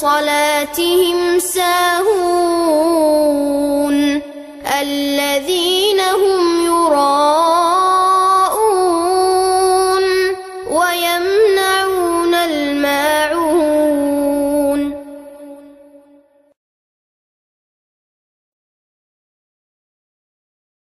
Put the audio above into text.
صلاتهم ساهون الذين هم